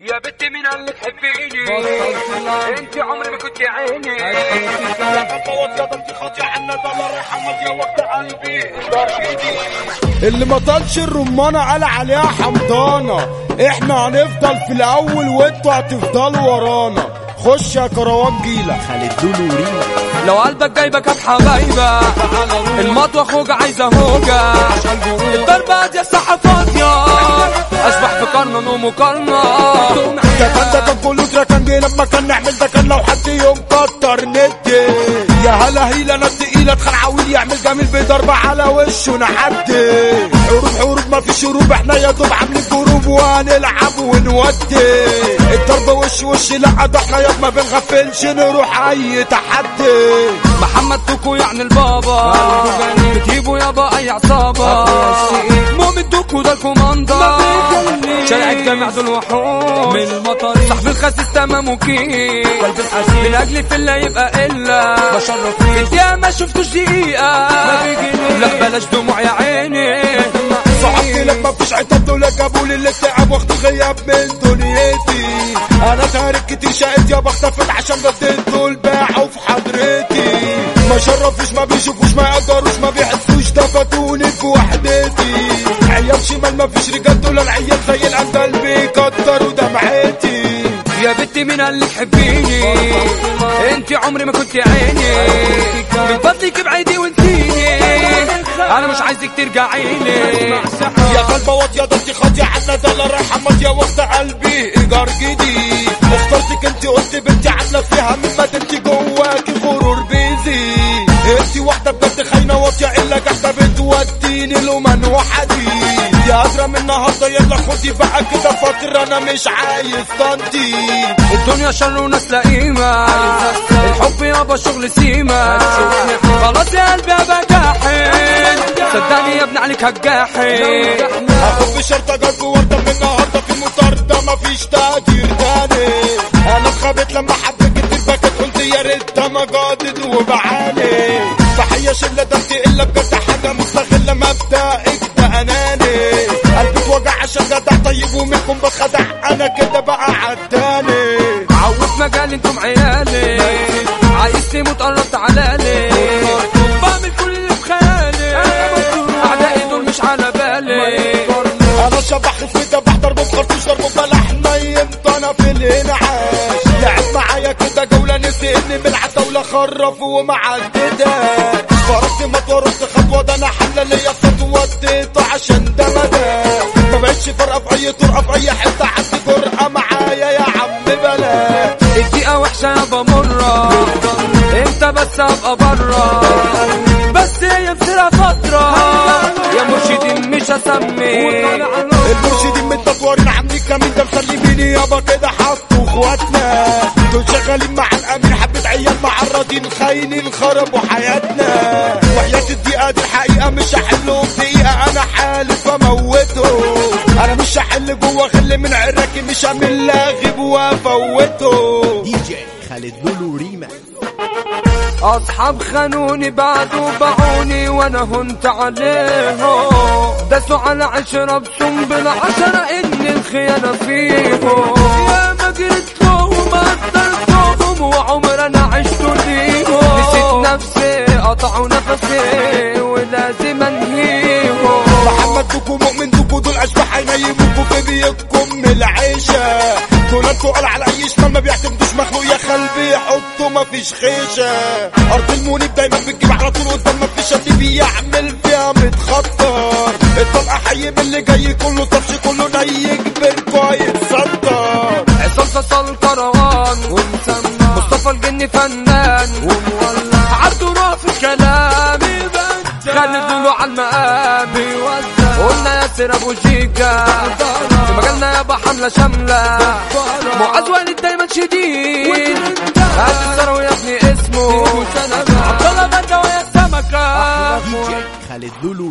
يا بنتي مين قال لك حبيني انت عمري ما كنت عيني. اللي ما طالش الرمانة قال عليها حمضانة. إحنا هنفضل في الأول وانتوا هتفضلوا ورانا. خش يا كروان جيلة. خالد لولو ريما. لو قلبك جايبك حبايبة المطوة خوجة عايزة هوجة الضربة دي اشبح ومقارنة ده كان ده كان ده كان جه لما كان نعمل ده كان لو حد يوم كتر ندي. يا هلا هيلا أنا تقيلة اتخان عويل يعمل جميل بضربة على وشه نحدي حروب حروب ما فيش هروب إحنا يا دوب عاملين جروب وهنلعب ونودي. الضربة وش وش لا ده إحنا يا ما بنغفلش نروح أي تحدي. محمد توكو يعني البابا. بتجيبوا يابا أي عصابة. مؤمن توكو ده الكوماندا شارع الجامع دول وحوش من المطر. صاحب الخسيس تمام وكيل. من أجل في اللي يبقى إلا. بشرف في الدقيقة ما شفتوش دقيقة. لا بلاش دموع يا عيني. صحبتي لك مفيش عتاب دول جابوا لي الاكتئاب واخد غياب من دنيتي. أنا تارك كتير شقيت يا بختفل عشان بديت دول باعوا في حضرتي. ما شرفوش ما بيشوفوش ما يقدروش ما بيحسوش شمال مفيش رجال دول العيال زي القلب بيكتروا دمعتي يا بنتي مين قال لك حبيني انت عمري ما كنت عيني. من فضلك ابعدي وانسيني. أنا مش عايزك ترجعيني. يا قلب واطية ده انت خاطية عنا ده لا رايحة ماضية واخدة قلبي إيجار جديد. اخترتك انت قلت بنتي عاملة فيها مما انت جواكي غرور بيزي. انت واحدة بجد خاينة واطية إلا جحدة بتوديني لمن وحديد يا قادرة من النهاردة يلا خدي بقى كده فترة أنا مش عايز تنطي الدنيا شر وناس لئيمة. الحب يابا شغل سيما. خلاص يا قلبي ابقى جاحد صدقني يا ابن عليك هتجاحد اخد بشرطة جنب وردة من النهاردة في مطاردة مفيش تقدير تاني. أنا اتخبت لما حبيت كتير بكت قلت يا ريت ده مجادد وبعاني تحية شلة أنا كده بقى عداني عوف مجال إنتم عيالي. عايز تموت قرب تعالالي بعمل كل اللي بخيالي أعدائي دول مش على بالي. أنا شبح خفيت بحضر بخرطوش ضرب بلح نيمت أنا في الانعاش. لعب معايا كده جولة نسي إني من العتاولة خرف ومعددة. فرقت مطوة رحت خطوة ده أنا حملة ليا خطوة اديته عشان ده مدى. ما بقتش فارقة في اي طرقة في اي حتة عندي جرأة معايا يا عم بلا الدقيقة وحشة يابا مرة إمتى بس أبقى برا. بس هي بسرعة فترة يا مرشدين مش هسمي المرشدين من تطوارين عاملين كمين ده مسلميني يابا كده حطوا أخواتنا. دول شغالين مع الأمين حبة عيال معرضين خاينين خربوا حياتنا وحياة الدقيقة دي الحقيقة مش هحلهم دقيقة أنا حالف هحل جوه غل من عراكي مش هعمل لاغب وافوته دي جي خالد لولو ريما. أصحاب خانوني بعدوا باعوني وأنا هنت عليهم. داسوا على عشرة بسنبل عشرة ان الخيانة فيهم. يا ما جريت لهم قدرتهم وعمر أنا عشت ليهم نسيت نفسي قطعوا نفسي. هينيموكوا في بيتكم العيشة. دول أنتوا قال على أي شمال ما بيعتمدوش مخلوق يا خلبي يحطوا مفيش خيشة. أرض المنيب دايما بتجيب على طول قدام مفيش اللي بيعمل فيها متخطر. الطلقة حي من اللي جاي كله طفش كله ني كبركوا هيتصدر عصام فصل الكروان ومسمى. مصطفى الجني فنان. ومولع عبده المقام قلنا ياسر أبو شيكا مجالنا يابا حملة شامله معاذ والد دايما شديد. هات الثروه يا ابني اسمه. عبد الله ويا جي خالد لولو.